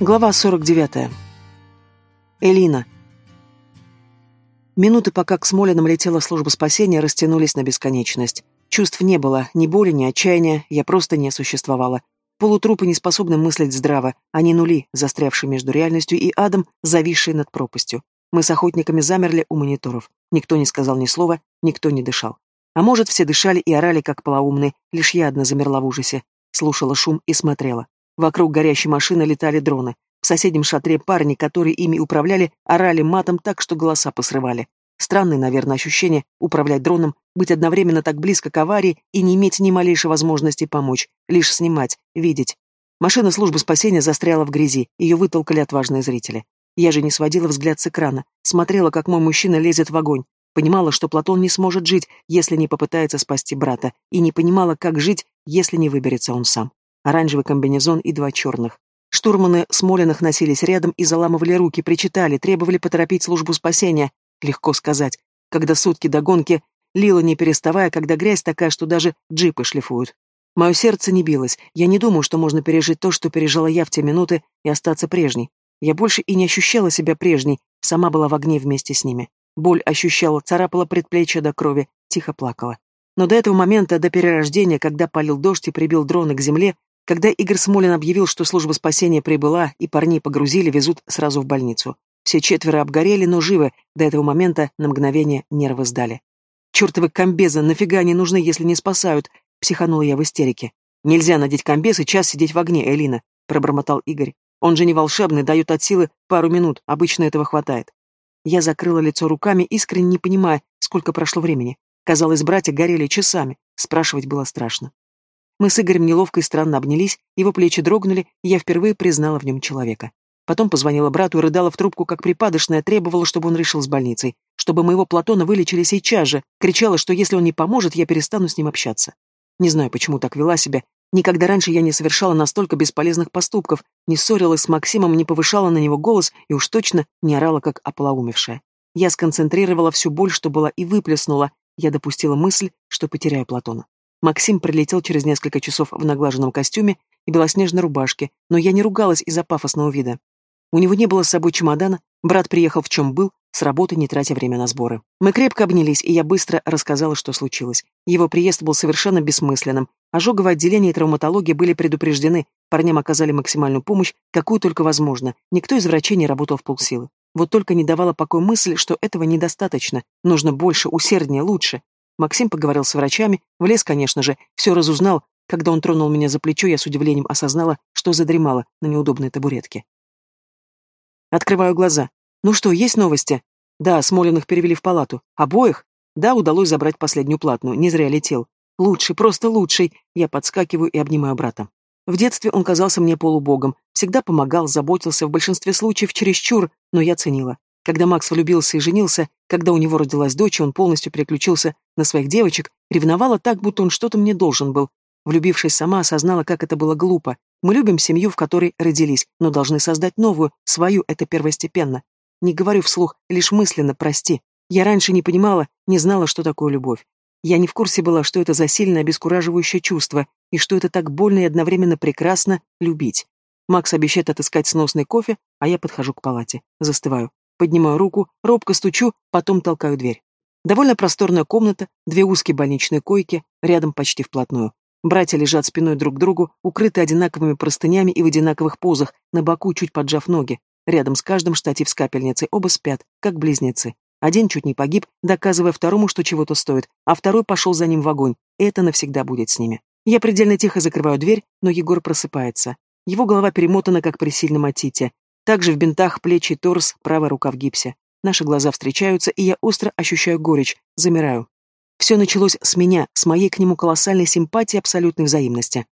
Глава 49. Элина. Минуты, пока к Смолинам летела служба спасения, растянулись на бесконечность. Чувств не было, ни боли, ни отчаяния, я просто не существовала. Полутрупы не способны мыслить здраво, они нули, застрявшие между реальностью и адом, зависшие над пропастью. Мы с охотниками замерли у мониторов. Никто не сказал ни слова, никто не дышал. А может, все дышали и орали, как полоумные, лишь я одна замерла в ужасе. Слушала шум и смотрела. Вокруг горящей машины летали дроны. В соседнем шатре парни, которые ими управляли, орали матом так, что голоса посрывали. Странное, наверное, ощущение управлять дроном, быть одновременно так близко к аварии и не иметь ни малейшей возможности помочь, лишь снимать, видеть. Машина службы спасения застряла в грязи, ее вытолкали отважные зрители. Я же не сводила взгляд с экрана, смотрела, как мой мужчина лезет в огонь, понимала, что Платон не сможет жить, если не попытается спасти брата, и не понимала, как жить, если не выберется он сам оранжевый комбинезон и два черных. Штурманы Смолиных носились рядом и заламывали руки, причитали, требовали поторопить службу спасения. Легко сказать. Когда сутки до гонки лило не переставая, когда грязь такая, что даже джипы шлифуют. Мое сердце не билось. Я не думаю, что можно пережить то, что пережила я в те минуты, и остаться прежней. Я больше и не ощущала себя прежней, сама была в огне вместе с ними. Боль ощущала, царапала предплечье до крови, тихо плакала. Но до этого момента, до перерождения, когда полил дождь и прибил дроны к земле, когда Игорь Смолин объявил, что служба спасения прибыла, и парней погрузили, везут сразу в больницу. Все четверо обгорели, но живы, до этого момента на мгновение нервы сдали. «Чертовы комбезы, нафига они нужны, если не спасают?» — психанула я в истерике. «Нельзя надеть комбез и час сидеть в огне, Элина», — пробормотал Игорь. «Он же не волшебный, дает от силы пару минут, обычно этого хватает». Я закрыла лицо руками, искренне не понимая, сколько прошло времени. Казалось, братья горели часами, спрашивать было страшно. Мы с Игорем неловко и странно обнялись, его плечи дрогнули, и я впервые признала в нем человека. Потом позвонила брату и рыдала в трубку, как припадочная, требовала, чтобы он решил с больницей, чтобы моего Платона вылечили сейчас же, кричала, что если он не поможет, я перестану с ним общаться. Не знаю, почему так вела себя. Никогда раньше я не совершала настолько бесполезных поступков, не ссорилась с Максимом, не повышала на него голос и уж точно не орала, как ополоумевшая. Я сконцентрировала всю боль, что была, и выплеснула. Я допустила мысль, что потеряю Платона. Максим прилетел через несколько часов в наглаженном костюме и белоснежной рубашке, но я не ругалась из-за пафосного вида. У него не было с собой чемодана, брат приехал в чем был, с работы не тратя время на сборы. Мы крепко обнялись, и я быстро рассказала, что случилось. Его приезд был совершенно бессмысленным. Ожоговое отделение и травматология были предупреждены, парням оказали максимальную помощь, какую только возможно. Никто из врачей не работал в полсилы. Вот только не давала покоя мысль, что этого недостаточно. Нужно больше, усерднее, лучше. Максим поговорил с врачами, влез, конечно же, все разузнал. Когда он тронул меня за плечо, я с удивлением осознала, что задремала на неудобной табуретке. Открываю глаза. Ну что, есть новости? Да, Смолиных перевели в палату. Обоих? Да, удалось забрать последнюю платную, не зря летел. Лучший, просто лучший. Я подскакиваю и обнимаю брата. В детстве он казался мне полубогом, всегда помогал, заботился, в большинстве случаев чересчур, но я ценила. Когда Макс влюбился и женился, когда у него родилась дочь, он полностью переключился на своих девочек, ревновала так, будто он что-то мне должен был. Влюбившись сама, осознала, как это было глупо. Мы любим семью, в которой родились, но должны создать новую, свою, это первостепенно. Не говорю вслух, лишь мысленно, прости. Я раньше не понимала, не знала, что такое любовь. Я не в курсе была, что это за сильное обескураживающее чувство, и что это так больно и одновременно прекрасно любить. Макс обещает отыскать сносный кофе, а я подхожу к палате. Застываю. Поднимаю руку, робко стучу, потом толкаю дверь. Довольно просторная комната, две узкие больничные койки, рядом почти вплотную. Братья лежат спиной друг к другу, укрыты одинаковыми простынями и в одинаковых позах, на боку чуть поджав ноги. Рядом с каждым штатив с капельницей, оба спят, как близнецы. Один чуть не погиб, доказывая второму, что чего-то стоит, а второй пошел за ним в огонь. Это навсегда будет с ними. Я предельно тихо закрываю дверь, но Егор просыпается. Его голова перемотана, как при сильном отите. Также в бинтах плечи торс, правая рука в гипсе. Наши глаза встречаются, и я остро ощущаю горечь, замираю. Все началось с меня, с моей к нему колоссальной симпатии абсолютной взаимности.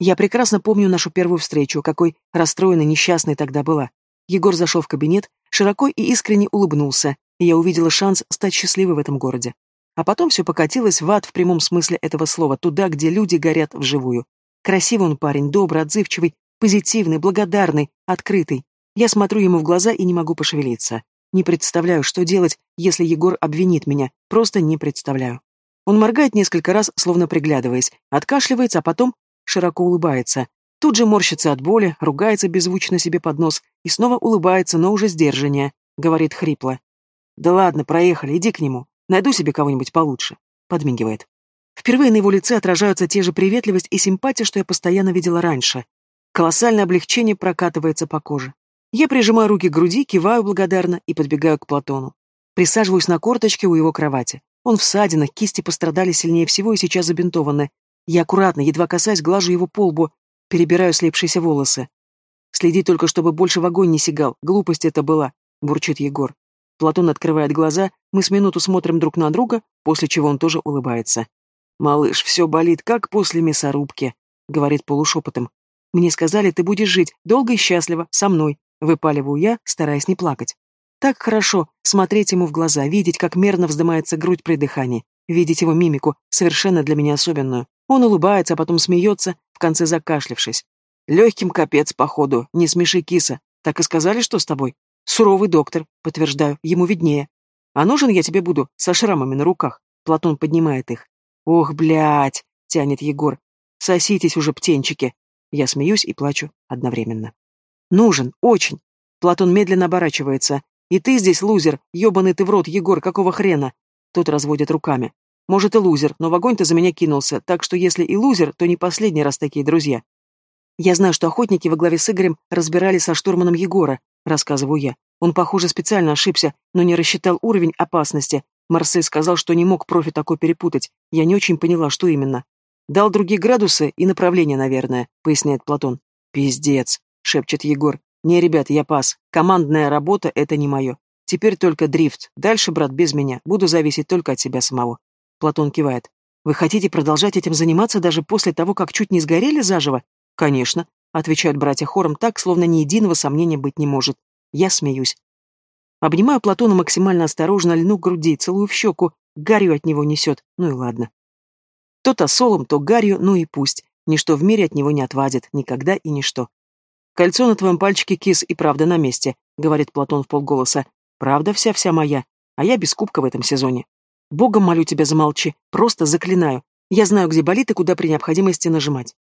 Я прекрасно помню нашу первую встречу, какой расстроенной, несчастной тогда была. Егор зашел в кабинет, широко и искренне улыбнулся, и я увидела шанс стать счастливой в этом городе. А потом все покатилось в ад в прямом смысле этого слова, туда, где люди горят вживую. Красивый он парень, добрый, отзывчивый, позитивный, благодарный, открытый. Я смотрю ему в глаза и не могу пошевелиться. Не представляю, что делать, если Егор обвинит меня. Просто не представляю. Он моргает несколько раз, словно приглядываясь, откашливается, а потом широко улыбается. Тут же морщится от боли, ругается беззвучно себе под нос и снова улыбается, но уже сдержаннее, говорит хрипло. «Да ладно, проехали, иди к нему. Найду себе кого-нибудь получше», — подмигивает. Впервые на его лице отражаются те же приветливость и симпатия, что я постоянно видела раньше. Колоссальное облегчение прокатывается по коже. Я прижимаю руки к груди, киваю благодарно и подбегаю к Платону. Присаживаюсь на корточке у его кровати. Он в ссадинах, кисти пострадали сильнее всего и сейчас забинтованы. Я аккуратно, едва касаясь, глажу его по лбу, перебираю слипшиеся волосы. «Следи только, чтобы больше в огонь не сигал. Глупость это была», — бурчит Егор. Платон открывает глаза, мы с минуту смотрим друг на друга, после чего он тоже улыбается. «Малыш, все болит, как после мясорубки», — говорит полушепотом. «Мне сказали, ты будешь жить долго и счастливо, со мной», — выпаливаю я, стараясь не плакать. Так хорошо смотреть ему в глаза, видеть, как мерно вздымается грудь при дыхании, видеть его мимику, совершенно для меня особенную. Он улыбается, а потом смеется, в конце закашлявшись. Легким капец, походу, не смеши киса. Так и сказали, что с тобой? Суровый доктор, подтверждаю, ему виднее. А нужен я тебе буду, со шрамами на руках. Платон поднимает их. Ох, блядь, тянет Егор. Соситесь уже, птенчики. Я смеюсь и плачу одновременно. Нужен, очень. Платон медленно оборачивается. И ты здесь лузер, ёбаный ты в рот, Егор, какого хрена? Тот разводит руками. Может и лузер, но в огонь ты за меня кинулся, так что если и лузер, то не последний раз такие друзья. Я знаю, что охотники во главе с Игорем разбирались со штурманом Егора, рассказываю я. Он, похоже, специально ошибся, но не рассчитал уровень опасности. Марсель сказал, что не мог профи такой перепутать. Я не очень поняла, что именно. Дал другие градусы и направление, наверное, поясняет Платон. Пиздец, шепчет Егор. «Не, ребят, я пас. Командная работа — это не мое. Теперь только дрифт. Дальше, брат, без меня. Буду зависеть только от себя самого». Платон кивает. «Вы хотите продолжать этим заниматься даже после того, как чуть не сгорели заживо?» «Конечно», — отвечают братья хором так, словно ни единого сомнения быть не может. Я смеюсь. Обнимаю Платона максимально осторожно, льну к груди, целую в щеку, гарью от него несет, ну и ладно. То тосолом, то гарью, ну и пусть. Ничто в мире от него не отвадит, никогда и ничто. «Кольцо на твоем пальчике, кис, и правда на месте», — говорит Платон в полголоса. «Правда вся-вся моя, а я без кубка в этом сезоне. Богом молю тебя, замолчи, просто заклинаю. Я знаю, где болит и куда при необходимости нажимать».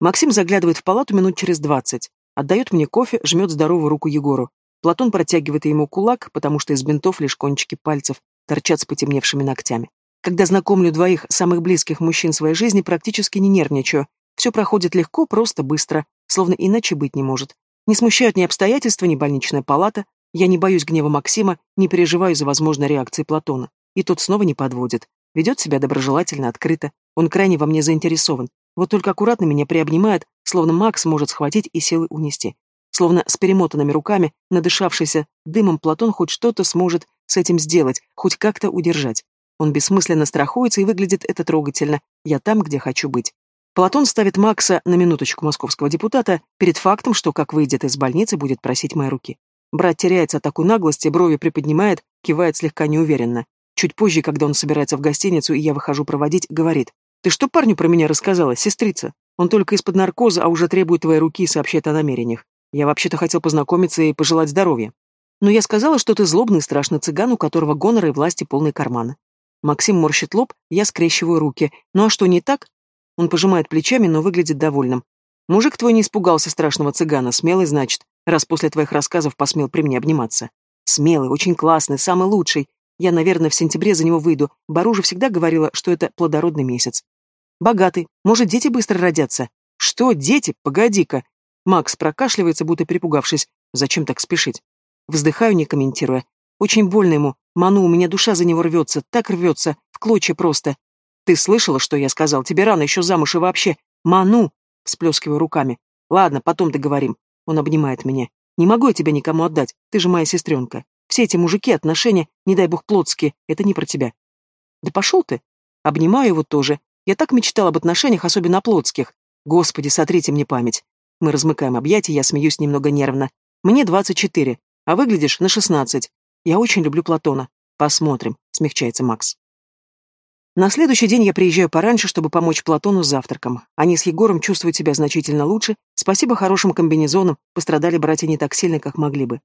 Максим заглядывает в палату минут через двадцать. Отдает мне кофе, жмет здоровую руку Егору. Платон протягивает ему кулак, потому что из бинтов лишь кончики пальцев торчат с потемневшими ногтями. Когда знакомлю двоих самых близких мужчин своей жизни, практически не нервничаю. Все проходит легко, просто, быстро словно иначе быть не может. Не смущают ни обстоятельства, ни больничная палата. Я не боюсь гнева Максима, не переживаю за возможной реакции Платона. И тот снова не подводит. Ведет себя доброжелательно, открыто. Он крайне во мне заинтересован. Вот только аккуратно меня приобнимает, словно Макс может схватить и силы унести. Словно с перемотанными руками, надышавшийся дымом Платон хоть что-то сможет с этим сделать, хоть как-то удержать. Он бессмысленно страхуется и выглядит это трогательно. Я там, где хочу быть. Платон ставит Макса, на минуточку московского депутата, перед фактом, что как выйдет из больницы, будет просить моей руки. Брат теряется от такой наглости, брови приподнимает, кивает слегка неуверенно. Чуть позже, когда он собирается в гостиницу, и я выхожу проводить, говорит. «Ты что парню про меня рассказала, сестрица? Он только из-под наркоза, а уже требует твоей руки и сообщает о намерениях. Я вообще-то хотел познакомиться и пожелать здоровья. Но я сказала, что ты злобный и страшный цыган, у которого гонора и власти полный карман. Максим морщит лоб, я скрещиваю руки. Ну а что не так? Он пожимает плечами, но выглядит довольным. Мужик твой не испугался страшного цыгана, смелый, значит, раз после твоих рассказов посмел при мне обниматься. Смелый, очень классный, самый лучший. Я, наверное, в сентябре за него выйду. Бару же всегда говорила, что это плодородный месяц. Богатый. Может, дети быстро родятся? Что, дети? Погоди-ка. Макс прокашливается, будто перепугавшись. Зачем так спешить? Вздыхаю, не комментируя. Очень больно ему. Ману, у меня душа за него рвется, так рвется, в клочья просто. Ты слышала, что я сказал? Тебе рано еще замуж и вообще... Ману! Всплескиваю руками. Ладно, потом договорим. Он обнимает меня. Не могу я тебя никому отдать, ты же моя сестренка. Все эти мужики, отношения, не дай бог плотские, это не про тебя. Да пошел ты. Обнимаю его тоже. Я так мечтал об отношениях, особенно плотских. Господи, сотрите мне память. Мы размыкаем объятия, я смеюсь немного нервно. Мне двадцать четыре, а выглядишь на шестнадцать. Я очень люблю Платона. Посмотрим, смягчается Макс. На следующий день я приезжаю пораньше, чтобы помочь Платону с завтраком. Они с Егором чувствуют себя значительно лучше. Спасибо хорошим комбинезонам, пострадали братья не так сильно, как могли бы.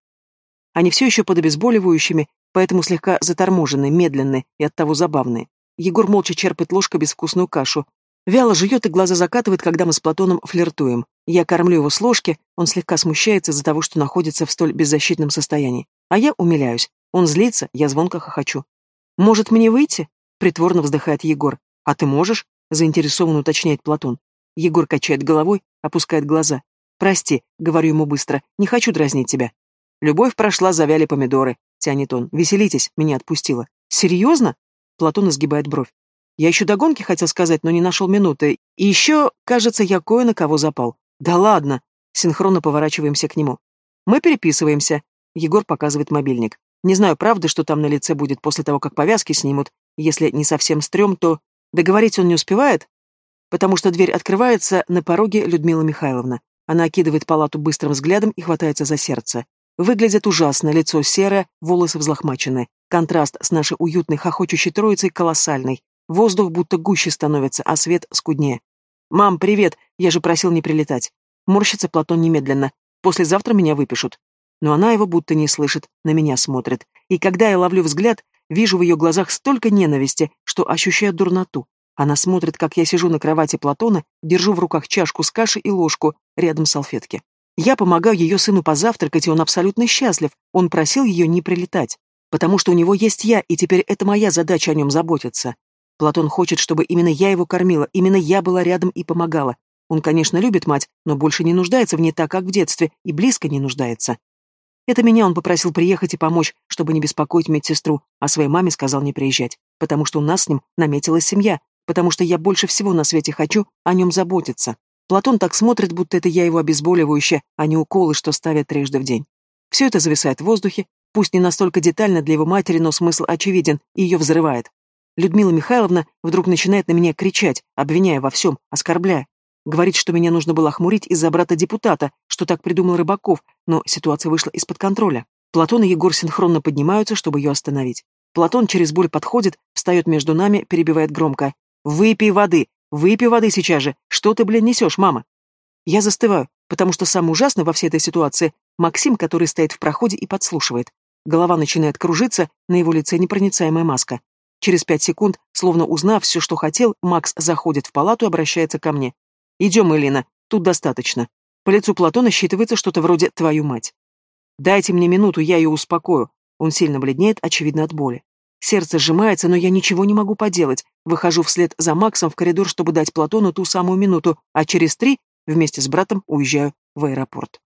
Они все еще под обезболивающими, поэтому слегка заторможенные, медленные и оттого забавные. Егор молча черпает ложкой безвкусную кашу. Вяло жует и глаза закатывает, когда мы с Платоном флиртуем. Я кормлю его с ложки, он слегка смущается из-за того, что находится в столь беззащитном состоянии. А я умиляюсь. Он злится, я звонко хохочу. «Может, мне выйти?» — притворно вздыхает Егор. «А ты можешь?» — заинтересованно уточняет Платон. Егор качает головой, опускает глаза. «Прости», — говорю ему быстро, — «не хочу дразнить тебя». «Любовь прошла, завяли помидоры», — тянет он. «Веселитесь», — меня отпустила. «Серьезно?» — Платон изгибает бровь. Я еще до гонки хотел сказать, но не нашел минуты. И еще, кажется, я кое на кого запал. Да ладно. Синхронно поворачиваемся к нему. Мы переписываемся. Егор показывает мобильник. Не знаю, правда, что там на лице будет после того, как повязки снимут. Если не совсем стрём, то... Договорить он не успевает, потому что дверь открывается, на пороге Людмила Михайловна. Она окидывает палату быстрым взглядом и хватается за сердце. Выглядит ужасно, лицо серое, волосы взлохмачены. Контраст с нашей уютной, хохочущей троицей колоссальный. Воздух будто гуще становится, а свет скуднее. «Мам, привет! Я же просил не прилетать». Морщится Платон немедленно. «Послезавтра меня выпишут». Но она его будто не слышит, на меня смотрит. И когда я ловлю взгляд, вижу в ее глазах столько ненависти, что ощущаю дурноту. Она смотрит, как я сижу на кровати Платона, держу в руках чашку с кашей и ложку, рядом салфетки. Я помогаю ее сыну позавтракать, и он абсолютно счастлив. Он просил ее не прилетать. Потому что у него есть я, и теперь это моя задача о нем заботиться. Платон хочет, чтобы именно я его кормила, именно я была рядом и помогала. Он, конечно, любит мать, но больше не нуждается в ней так, как в детстве, и близко не нуждается. Это меня он попросил приехать и помочь, чтобы не беспокоить медсестру, а своей маме сказал не приезжать, потому что у нас с ним наметилась семья, потому что я больше всего на свете хочу о нем заботиться. Платон так смотрит, будто это я его обезболивающее, а не уколы, что ставят трижды в день. Все это зависает в воздухе, пусть не настолько детально для его матери, но смысл очевиден, и ее взрывает. Людмила Михайловна вдруг начинает на меня кричать, обвиняя во всем, оскорбляя. Говорит, что меня нужно было охмурить из-за брата депутата, что так придумал Рыбаков, но ситуация вышла из-под контроля. Платон и Егор синхронно поднимаются, чтобы ее остановить. Платон через боль подходит, встает между нами, перебивает громко. «Выпей воды! Выпей воды сейчас же! Что ты, блин, несешь, мама?» Я застываю, потому что самое ужасное во всей этой ситуации — Максим, который стоит в проходе и подслушивает. Голова начинает кружиться, на его лице непроницаемая маска. Через пять секунд, словно узнав все, что хотел, Макс заходит в палату и обращается ко мне. «Идем, Элина, тут достаточно. По лицу Платона считывается что-то вроде «твою мать». «Дайте мне минуту, я ее успокою». Он сильно бледнеет, очевидно, от боли. Сердце сжимается, но я ничего не могу поделать. Выхожу вслед за Максом в коридор, чтобы дать Платону ту самую минуту, а через три вместе с братом уезжаю в аэропорт.